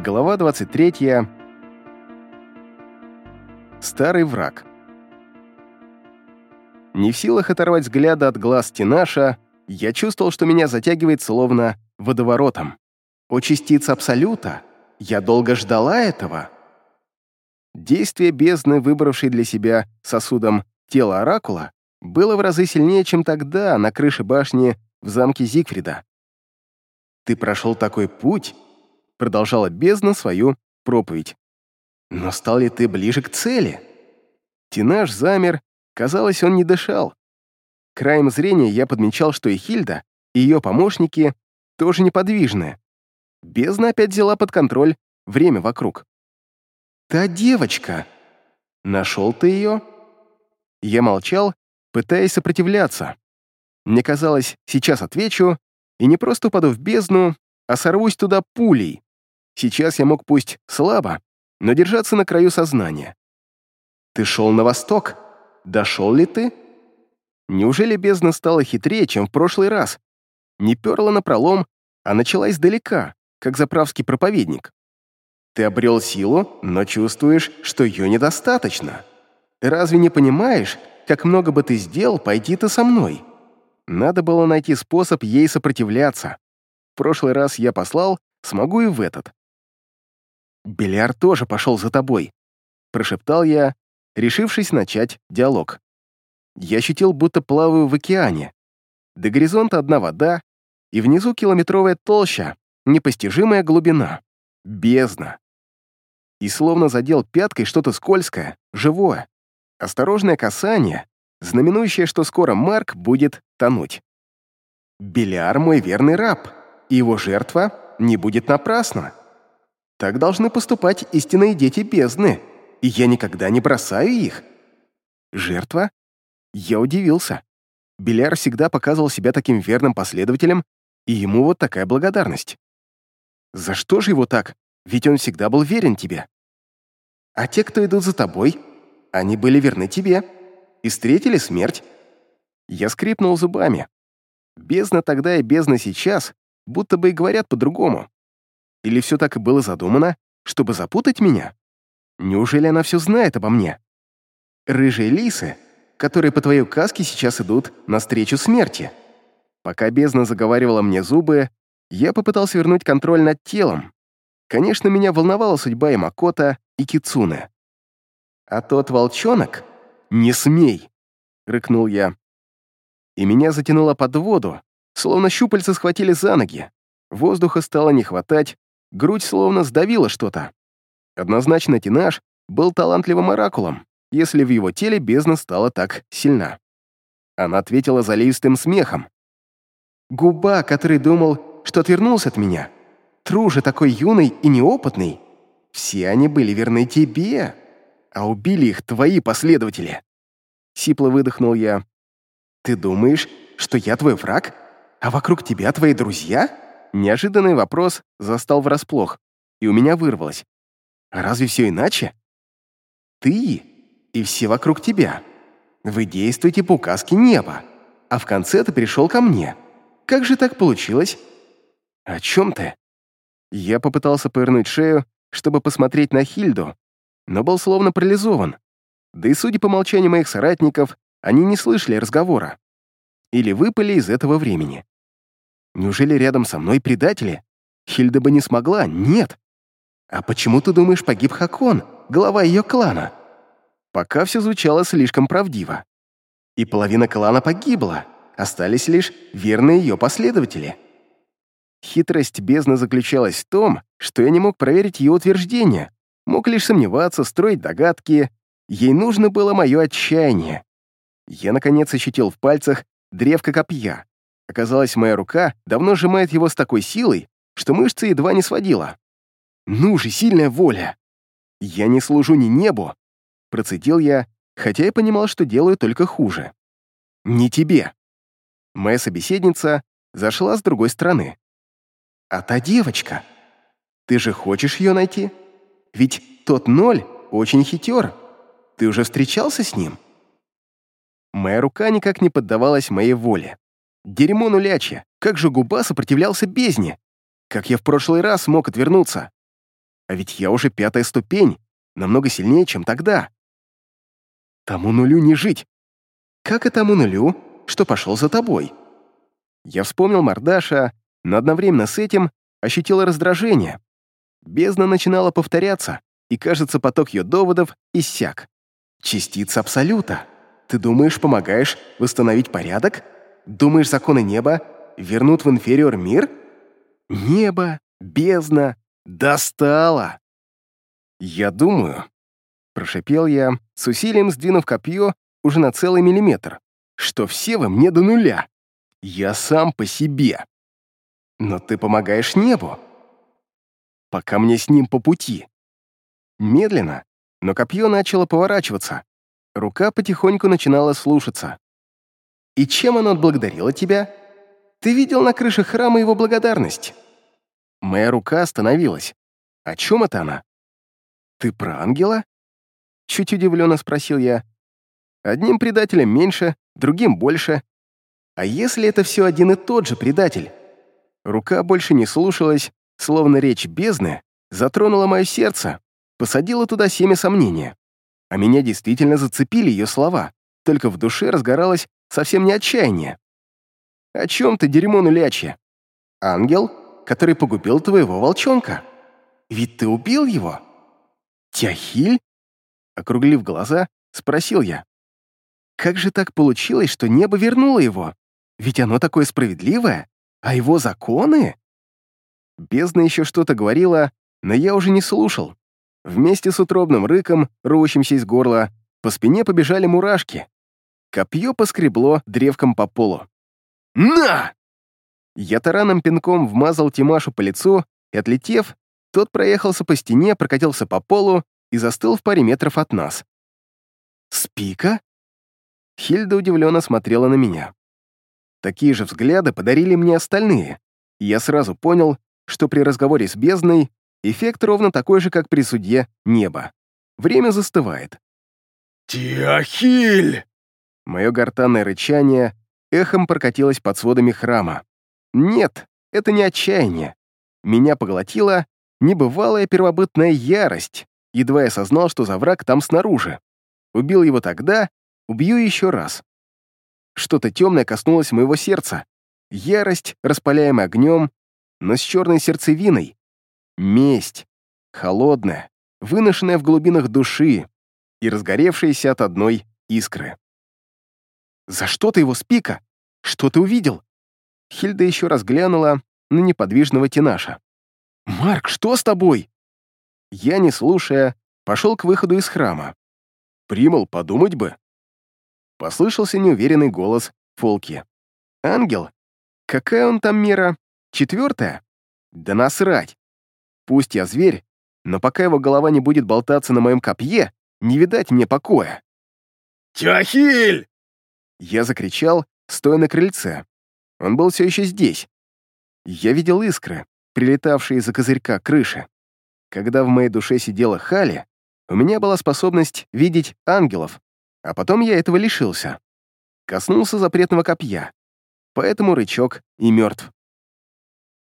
Глава 23. Старый враг. Не в силах оторвать взгляда от глаз Тинаша, я чувствовал, что меня затягивает словно водоворотом. О частица Абсолюта! Я долго ждала этого. Действие бездны, выбравшей для себя сосудом тело Оракула, было в разы сильнее, чем тогда на крыше башни в замке Зигфрида. «Ты прошел такой путь», — продолжала бездна свою проповедь. «Но стал ли ты ближе к цели?» Тинаш замер, казалось, он не дышал. Краем зрения я подмечал, что и Хильда, и ее помощники тоже неподвижны. Бездна опять взяла под контроль время вокруг. «Та девочка! Нашел ты ее?» Я молчал, пытаясь сопротивляться. Мне казалось, сейчас отвечу, и не просто упаду в бездну, а сорвусь туда пулей. Сейчас я мог пусть слабо, но держаться на краю сознания. «Ты шел на восток? Дошел ли ты?» Неужели бездна стала хитрее, чем в прошлый раз? Не перла на пролом, а начала издалека, как заправский проповедник. Ты обрел силу, но чувствуешь, что ее недостаточно. Разве не понимаешь, как много бы ты сделал, пойти ты со мной? Надо было найти способ ей сопротивляться. В прошлый раз я послал, смогу и в этот. «Беляр тоже пошел за тобой», — прошептал я, решившись начать диалог. Я ощутил, будто плаваю в океане. До горизонта одна вода, и внизу километровая толща, непостижимая глубина, бездна. И словно задел пяткой что-то скользкое, живое. Осторожное касание, знаменующее, что скоро Марк будет тонуть. Беляр мой верный раб, и его жертва не будет напрасна. Так должны поступать истинные дети бездны, и я никогда не бросаю их. Жертва? Я удивился. Беляр всегда показывал себя таким верным последователем, и ему вот такая благодарность. За что же его так? Ведь он всегда был верен тебе. А те, кто идут за тобой, они были верны тебе и встретили смерть. Я скрипнул зубами. Бездна тогда и бездна сейчас будто бы и говорят по-другому. Или все так и было задумано, чтобы запутать меня? Неужели она все знает обо мне? Рыжие лисы, которые по твоей указке сейчас идут навстречу смерти. Пока бездна заговаривала мне зубы, я попытался вернуть контроль над телом. Конечно, меня волновала судьба и Макота, и Кицуне. А тот волчонок «Не смей!» — рыкнул я. И меня затянуло под воду, словно щупальца схватили за ноги. Воздуха стало не хватать, грудь словно сдавила что-то. Однозначно Тинаш был талантливым оракулом, если в его теле бездна стала так сильна. Она ответила заливистым смехом. «Губа, который думал, что отвернулся от меня. Тружа такой юный и неопытный. Все они были верны тебе» а убили их твои последователи!» Сипло выдохнул я. «Ты думаешь, что я твой враг, а вокруг тебя твои друзья?» Неожиданный вопрос застал врасплох, и у меня вырвалось. «А разве все иначе?» «Ты и все вокруг тебя. Вы действуете по указке неба, а в конце ты пришел ко мне. Как же так получилось?» «О чем ты?» Я попытался повернуть шею, чтобы посмотреть на Хильду, но был словно парализован. Да и, судя по молчанию моих соратников, они не слышали разговора. Или выпали из этого времени. Неужели рядом со мной предатели? Хильда бы не смогла, нет. А почему ты думаешь, погиб Хакон, глава ее клана? Пока все звучало слишком правдиво. И половина клана погибла, остались лишь верные ее последователи. Хитрость бездны заключалась в том, что я не мог проверить ее утверждение, Мог лишь сомневаться, строить догадки. Ей нужно было мое отчаяние. Я, наконец, ощутил в пальцах древко копья. Оказалось, моя рука давно сжимает его с такой силой, что мышцы едва не сводила. «Ну же, сильная воля!» «Я не служу ни небу!» Процедил я, хотя и понимал, что делаю только хуже. «Не тебе!» Моя собеседница зашла с другой стороны. «А та девочка? Ты же хочешь ее найти?» Ведь тот ноль очень хитер. Ты уже встречался с ним?» Моя рука никак не поддавалась моей воле. Дерьмо нулячье, как же губа сопротивлялся бездне? Как я в прошлый раз мог отвернуться? А ведь я уже пятая ступень, намного сильнее, чем тогда. Тому нулю не жить. Как и тому нулю, что пошел за тобой? Я вспомнил Мардаша, но одновременно с этим ощутил раздражение. Бездна начинала повторяться, и, кажется, поток ее доводов иссяк. Частица Абсолюта. Ты думаешь, помогаешь восстановить порядок? Думаешь, законы неба вернут в инфериор мир? Небо, бездна, достало. Я думаю, прошипел я, с усилием сдвинув копье уже на целый миллиметр, что все вы мне до нуля. Я сам по себе. Но ты помогаешь небу. Пока мне с ним по пути. Медленно, но копье начало поворачиваться. Рука потихоньку начинала слушаться. И чем оно отблагодарило тебя? Ты видел на крыше храма его благодарность. Моя рука остановилась. О чем это она? Ты про ангела? Чуть удивленно спросил я. Одним предателем меньше, другим больше. А если это все один и тот же предатель? Рука больше не слушалась, словно речь бездны затронула мое сердце, посадила туда семя сомнения. А меня действительно зацепили ее слова, только в душе разгоралось совсем не отчаяние. «О чем ты, дерьмо нулячье? Ангел, который погубил твоего волчонка? Ведь ты убил его?» «Тяхиль?» Округлив глаза, спросил я. «Как же так получилось, что небо вернуло его? Ведь оно такое справедливое, а его законы...» Бездна еще что-то говорила, но я уже не слушал. Вместе с утробным рыком, рвущимся из горла, по спине побежали мурашки. Копье поскребло древком по полу. «На!» Я тараном пинком вмазал Тимашу по лицу и, отлетев, тот проехался по стене, прокатился по полу и застыл в паре метров от нас. «Спика?» Хильда удивленно смотрела на меня. Такие же взгляды подарили мне остальные, и я сразу понял, что при разговоре с бездной эффект ровно такой же, как при суде неба. Время застывает. «Тиахиль!» Мое гортанное рычание эхом прокатилось под сводами храма. Нет, это не отчаяние. Меня поглотила небывалая первобытная ярость, едва я осознал, что за враг там снаружи. Убил его тогда, убью еще раз. Что-то темное коснулось моего сердца. Ярость, распаляемая огнем, но с черной сердцевиной. Месть. Холодная, выношенная в глубинах души, и разгоревшаяся от одной искры. «За что ты его спика? Что ты увидел?» Хильда еще раз глянула на неподвижного Тинаша. «Марк, что с тобой?» Я, не слушая, пошел к выходу из храма. «Примал, подумать бы!» Послышался неуверенный голос Фолки. «Ангел? Какая он там мера? Четвертая? Да насрать! Пусть я зверь, но пока его голова не будет болтаться на моем копье, не видать мне покоя. «Тяхиль!» Я закричал, стоя на крыльце. Он был все еще здесь. Я видел искры, прилетавшие из-за козырька крыши. Когда в моей душе сидела Хали, у меня была способность видеть ангелов, а потом я этого лишился. Коснулся запретного копья, поэтому рычок и мертв.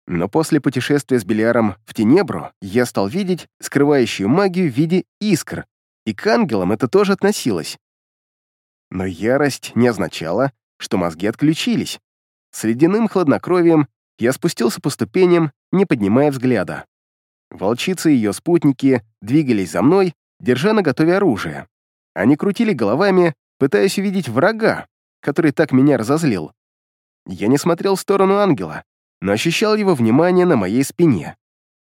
Но после путешествия с Белиаром в Тенебру я стал видеть скрывающую магию в виде искр, и к ангелам это тоже относилось. Но ярость не означала, что мозги отключились. С ледяным хладнокровием я спустился по ступеням, не поднимая взгляда. Волчица и ее спутники двигались за мной, держа на готове оружие. Они крутили головами, пытаясь увидеть врага, который так меня разозлил. Я не смотрел в сторону ангела, но ощущал его внимание на моей спине.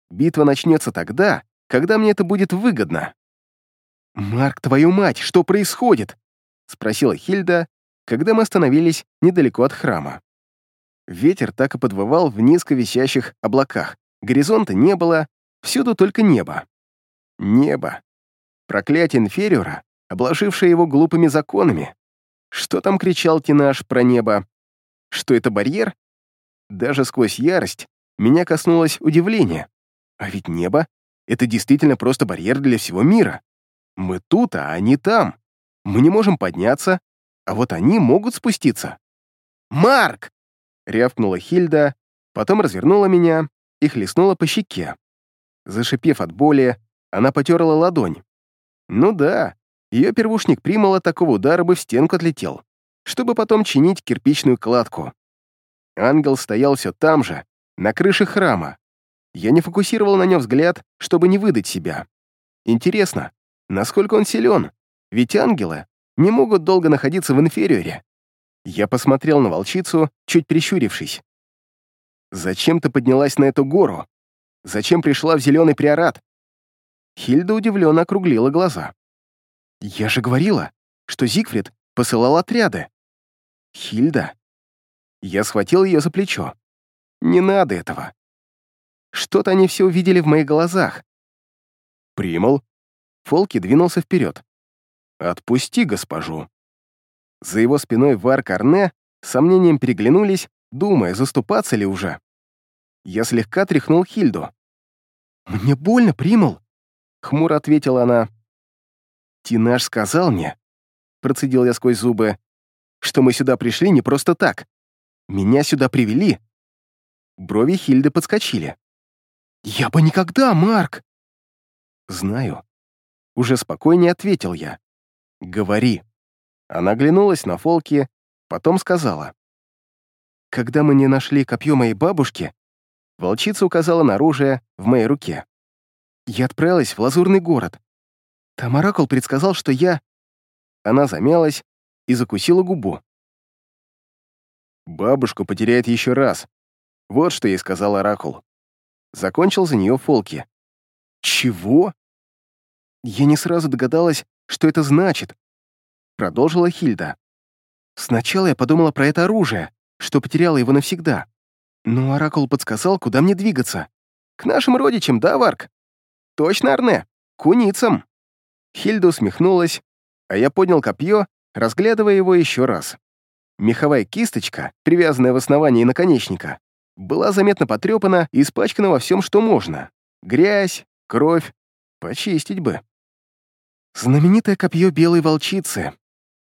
Битва начнется тогда, когда мне это будет выгодно. «Марк, твою мать, что происходит?» — спросила Хильда, когда мы остановились недалеко от храма. Ветер так и подвывал в низко висящих облаках. Горизонта не было, всюду только небо. Небо. Проклятие инфериора, обложившее его глупыми законами. Что там кричал Тинаш про небо? Что это барьер? Даже сквозь ярость меня коснулось удивление. А ведь небо — это действительно просто барьер для всего мира. Мы тут, а они там. Мы не можем подняться, а вот они могут спуститься. «Марк!» — рявкнула Хильда, потом развернула меня и хлестнула по щеке. Зашипев от боли, она потерла ладонь. Ну да, ее первушник Примала такого удара бы в стенку отлетел, чтобы потом чинить кирпичную кладку. Ангел стоял все там же, на крыше храма. Я не фокусировал на нем взгляд, чтобы не выдать себя. Интересно, насколько он силен? Ведь ангелы не могут долго находиться в инфериоре. Я посмотрел на волчицу, чуть прищурившись. «Зачем ты поднялась на эту гору? Зачем пришла в зеленый приорат?» Хильда удивленно округлила глаза. «Я же говорила, что Зигфрид посылал отряды». «Хильда?» Я схватил ее за плечо. «Не надо этого. Что-то они все увидели в моих глазах». «Примал?» Фолки двинулся вперед. «Отпусти госпожу». За его спиной Вар Карне с сомнением переглянулись, думая, заступаться ли уже. Я слегка тряхнул Хильду. «Мне больно, Примал», — хмуро ответила она. «Тинаш сказал мне», — процедил я сквозь зубы, «что мы сюда пришли не просто так. Меня сюда привели». Брови Хильды подскочили. «Я бы никогда, Марк!» «Знаю». Уже спокойнее ответил я. «Говори». Она оглянулась на Фолки, потом сказала. «Когда мы не нашли копье моей бабушки, волчица указала на оружие в моей руке. Я отправилась в Лазурный город. Там Оракул предсказал, что я...» Она замялась и закусила губу. «Бабушку потеряет еще раз», вот что ей сказал Оракул. Закончил за нее Фолки. «Чего?» Я не сразу догадалась, что это значит. Продолжила Хильда. Сначала я подумала про это оружие, что потеряла его навсегда. Но Оракул подсказал, куда мне двигаться. К нашим родичам, да, Варк? Точно, Арне, к уницам. Хильда усмехнулась, а я поднял копье, разглядывая его еще раз. Меховая кисточка, привязанная в основании наконечника, была заметно потрепана и испачкана во всем, что можно. Грязь, кровь, почистить бы. «Знаменитое копье белой волчицы»,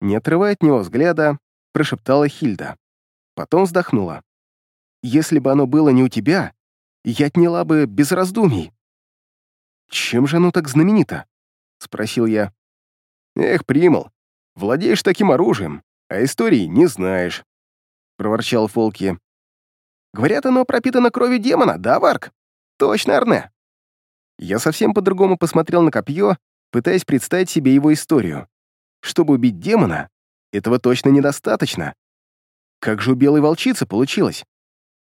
не отрывая от него взгляда, прошептала Хильда. Потом вздохнула. «Если бы оно было не у тебя, я отняла бы без раздумий». «Чем же оно так знаменито?» — спросил я. «Эх, Примал, владеешь таким оружием, а истории не знаешь», — проворчал Фолки. Говорят, оно пропитано кровью демона, да, Варк? Точно, Арне. Я совсем по-другому посмотрел на копье, пытаясь представить себе его историю. Чтобы убить демона, этого точно недостаточно. Как же у белой волчицы получилось?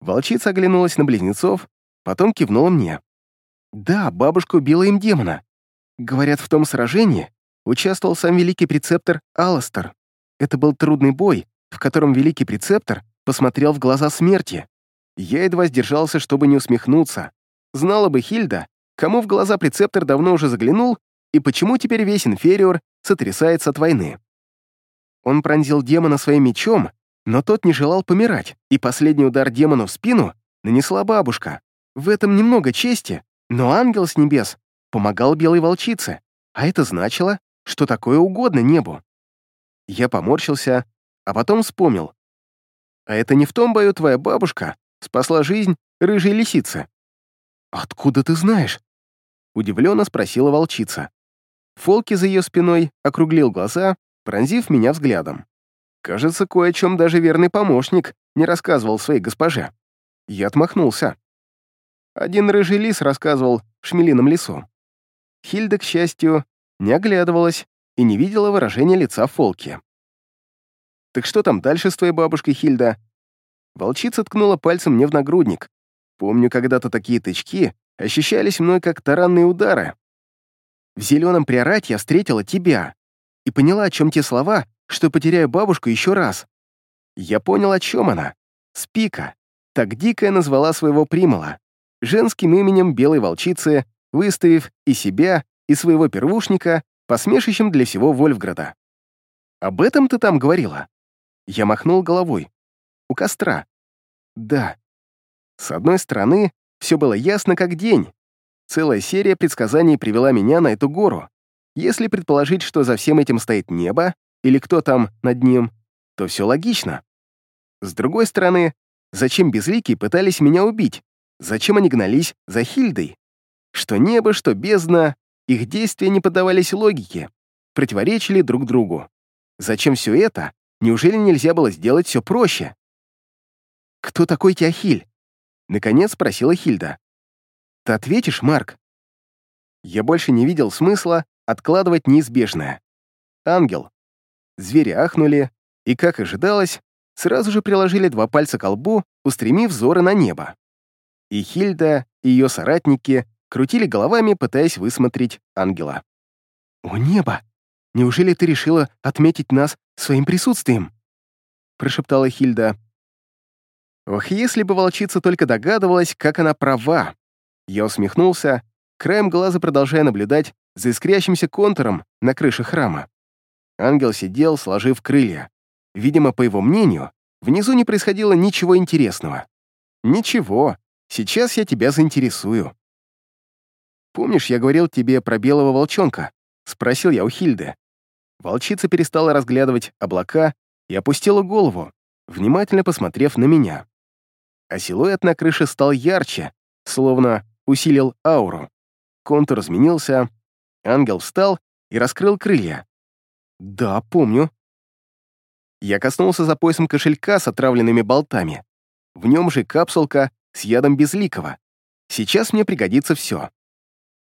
Волчица оглянулась на близнецов, потом кивнула мне. Да, бабушка убила им демона. Говорят, в том сражении участвовал сам великий прецептор Аластер. Это был трудный бой, в котором великий прецептор посмотрел в глаза смерти. Я едва сдержался, чтобы не усмехнуться. Знала бы Хильда, кому в глаза прецептор давно уже заглянул и почему теперь весь инфериор сотрясается от войны. Он пронзил демона своим мечом, но тот не желал помирать, и последний удар демону в спину нанесла бабушка. В этом немного чести, но ангел с небес помогал белой волчице, а это значило, что такое угодно небу. Я поморщился, а потом вспомнил. А это не в том бою твоя бабушка спасла жизнь рыжей лисицы. «Откуда ты знаешь?» — удивленно спросила волчица. Фолки за ее спиной округлил глаза, пронзив меня взглядом. Кажется, кое о чем даже верный помощник не рассказывал своей госпоже. Я отмахнулся. Один рыжий лис рассказывал в шмелином лесу. Хильда, к счастью, не оглядывалась и не видела выражения лица Фолки. «Так что там дальше с твоей бабушкой, Хильда?» Волчица ткнула пальцем мне в нагрудник. Помню, когда-то такие тычки ощущались мной как таранные удары. В зеленом приорате я встретила тебя и поняла, о чем те слова, что потеряю бабушку еще раз. Я понял, о чем она. Спика. Так дикая назвала своего примала. Женским именем белой волчицы, выставив и себя, и своего первушника, посмешищем для всего Вольфграда. «Об этом ты там говорила?» Я махнул головой у костра. Да. С одной стороны, все было ясно как день. Целая серия предсказаний привела меня на эту гору. Если предположить, что за всем этим стоит небо, или кто там над ним, то все логично. С другой стороны, зачем безликие пытались меня убить? Зачем они гнались за Хильдой? Что небо, что бездна, их действия не поддавались логике, противоречили друг другу. Зачем все это? Неужели нельзя было сделать все проще? «Кто такой Теохиль?» — наконец спросила Хильда. «Ты ответишь, Марк?» Я больше не видел смысла откладывать неизбежное. Ангел. Звери ахнули, и, как ожидалось, сразу же приложили два пальца к лбу, устремив взоры на небо. И Хильда, и ее соратники крутили головами, пытаясь высмотреть ангела. «О, небо! Неужели ты решила отметить нас своим присутствием?» прошептала Хильда. Ох, если бы волчица только догадывалась, как она права. Я усмехнулся, краем глаза продолжая наблюдать за искрящимся контуром на крыше храма. Ангел сидел, сложив крылья. Видимо, по его мнению, внизу не происходило ничего интересного. «Ничего, сейчас я тебя заинтересую». «Помнишь, я говорил тебе про белого волчонка?» — спросил я у Хильды. Волчица перестала разглядывать облака и опустила голову, внимательно посмотрев на меня. А силуэт на крыше стал ярче, словно усилил ауру. Контур изменился, ангел встал и раскрыл крылья. «Да, помню», я коснулся за поясом кошелька с отравленными болтами. В нем же капсулка с ядом безликого. Сейчас мне пригодится все.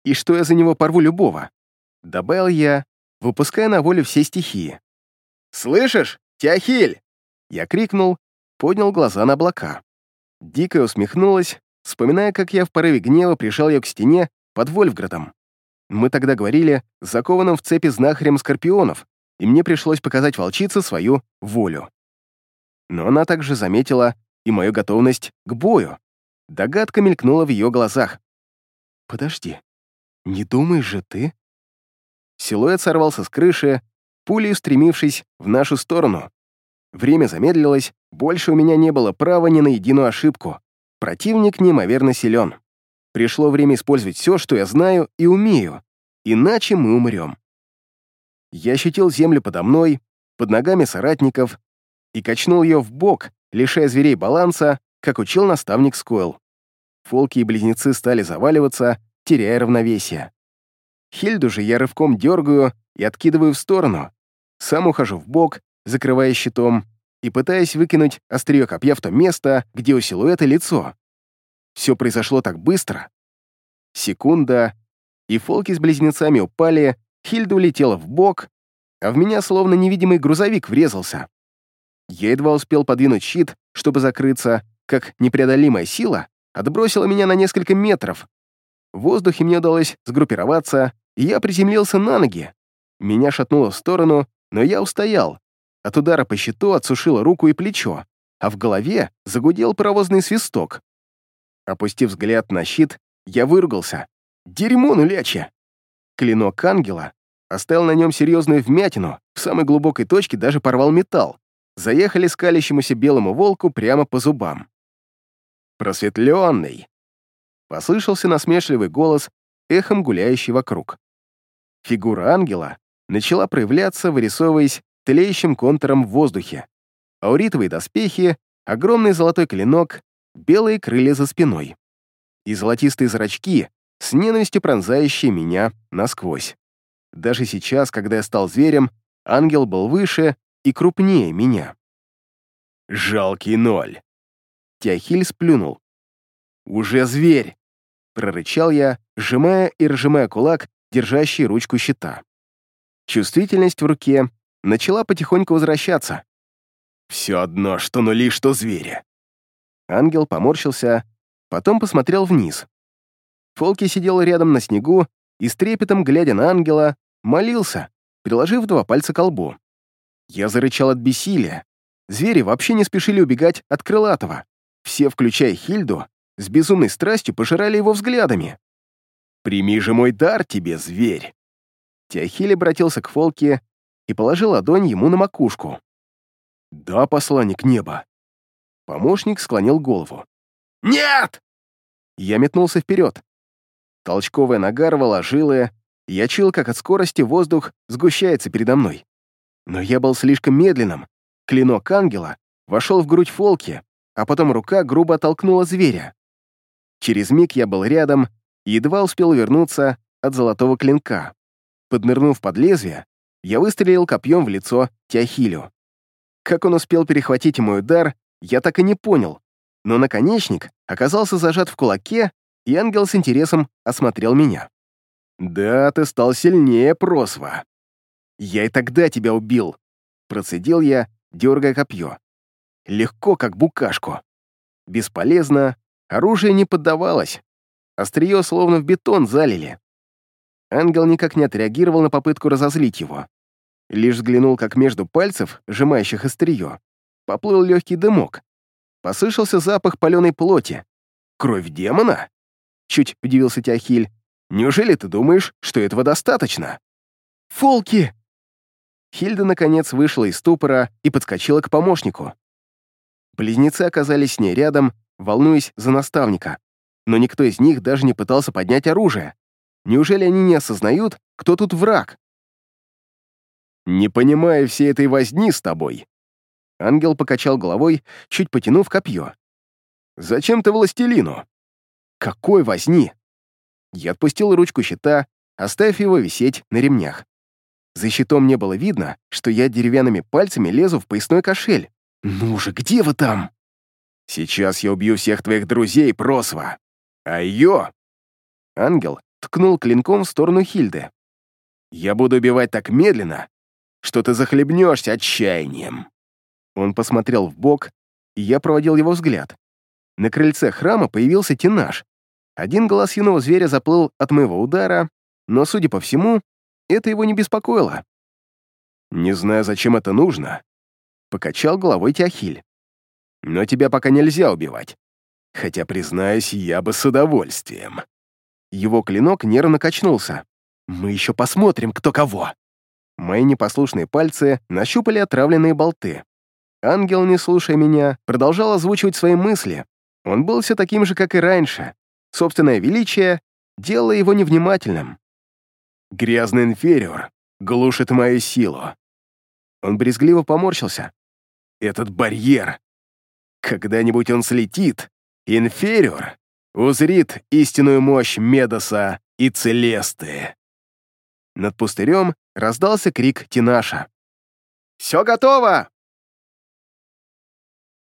И что я за него порву любого? Добавил я, выпуская на волю все стихии. «Слышишь, Теохиль?» Я крикнул, поднял глаза на облака. Дико усмехнулась, вспоминая, как я в порыве гнева прижал ее к стене под Вольфградом. Мы тогда говорили с закованным в цепи знахарем скорпионов, и мне пришлось показать волчице свою волю. Но она также заметила и мою готовность к бою. Догадка мелькнула в ее глазах. «Подожди, не думаешь же ты?» Силуэт сорвался с крыши, пулей устремившись в нашу сторону. Время замедлилось, больше у меня не было права ни на единую ошибку. Противник неимоверно силен. Пришло время использовать все, что я знаю и умею, иначе мы умрем. Я ощутил землю подо мной, под ногами соратников, и качнул ее в бок, лишая зверей баланса, как учил наставник Скойл. Фолки и близнецы стали заваливаться, теряя равновесие. Хильду же я рывком дергаю и откидываю в сторону. Сам ухожу в бок, закрывая щитом, и пытаясь выкинуть острие копья в то место, где у силуэта лицо. Все произошло так быстро. Секунда, и фолки с близнецами упали, Хильда улетела в бок, а в меня словно невидимый грузовик врезался. Я едва успел подвинуть щит, чтобы закрыться, как непреодолимая сила отбросила меня на несколько метров. В воздухе мне удалось сгруппироваться, и я приземлился на ноги. Меня шатнуло в сторону, но я устоял. От удара по щиту отсушило руку и плечо, а в голове загудел паровозный свисток. Опустив взгляд на щит, я выругался. «Дерьмо нулячье!» Клинок ангела оставил на нем серьезную вмятину, в самой глубокой точке даже порвал металл. Заехали скалящемуся белому волку прямо по зубам. «Просветленный!» Послышался насмешливый голос, эхом гуляющий вокруг. Фигура ангела начала проявляться, вырисовываясь тлеющим контуром в воздухе. Ауритовые доспехи, огромный золотой клинок, белые крылья за спиной. И золотистые зрачки, с ненавистью пронзающие меня насквозь. Даже сейчас, когда я стал зверем, ангел был выше и крупнее меня. «Жалкий ноль!» Теохиль сплюнул. «Уже зверь!» — прорычал я, сжимая и разжимая кулак, держащий ручку щита. Чувствительность в руке начала потихоньку возвращаться. «Все одно, что нули, что звери!» Ангел поморщился, потом посмотрел вниз. Фолки сидел рядом на снегу и с трепетом, глядя на ангела, молился, приложив два пальца к лбу. Я зарычал от бессилия. Звери вообще не спешили убегать от крылатого. Все, включая Хильду, с безумной страстью пожирали его взглядами. «Прими же мой дар тебе, зверь!» Теохиль обратился к Фолке и положил ладонь ему на макушку. «Да, посланник неба». Помощник склонил голову. «Нет!» Я метнулся вперед, Толчковая нога рвала жилы, я чуял, как от скорости воздух сгущается передо мной. Но я был слишком медленным. Клинок ангела вошел в грудь Фолки, а потом рука грубо оттолкнула зверя. Через миг я был рядом едва успел вернуться от золотого клинка. Поднырнув под лезвие, я выстрелил копьем в лицо Теохилю. Как он успел перехватить мой удар, я так и не понял, но наконечник оказался зажат в кулаке, и ангел с интересом осмотрел меня. «Да, ты стал сильнее, Просва. Я и тогда тебя убил», — процедил я, дергая копье. Легко, как букашку. Бесполезно, оружие не поддавалось. Острие словно в бетон залили. Ангел никак не отреагировал на попытку разозлить его. Лишь взглянул, как между пальцев, сжимающих острие, поплыл легкий дымок. Послышался запах паленой плоти. «Кровь демона?» Чуть удивился Теохиль. «Неужели ты думаешь, что этого достаточно?» «Фолки!» Хильда, наконец, вышла из ступора и подскочила к помощнику. Близнецы оказались с ней рядом, волнуясь за наставника, но никто из них даже не пытался поднять оружие. Неужели они не осознают, кто тут враг? «Не понимая всей этой возни с тобой», Ангел покачал головой, чуть потянув копье. «Зачем ты властелину?» «Какой возни?» Я отпустил ручку щита, оставив его висеть на ремнях. За щитом не было видно, что я деревянными пальцами лезу в поясной кошель. «Ну же, где вы там?» «Сейчас я убью всех твоих друзей, Просва! А ее...» Ангел ткнул клинком в сторону Хильды. «Я буду убивать так медленно, что ты захлебнешься отчаянием». Он посмотрел в бок, и я проводил его взгляд. На крыльце храма появился тенаж. Один глаз юного зверя заплыл от моего удара, но, судя по всему, это его не беспокоило. «Не знаю, зачем это нужно», — покачал головой Теохиль. «Но тебя пока нельзя убивать. Хотя, признаюсь, я бы с удовольствием». Его клинок нервно качнулся. «Мы еще посмотрим, кто кого». Мои непослушные пальцы нащупали отравленные болты. Ангел, не слушая меня, продолжал озвучивать свои мысли. Он был все таким же, как и раньше. Собственное величие делало его невнимательным. «Грязный инфериор глушит мою силу». Он брезгливо поморщился. «Этот барьер. Когда-нибудь он слетит, инфериор узрит истинную мощь Медоса и Целесты». Над пустырем раздался крик Тинаша. «Все готово!»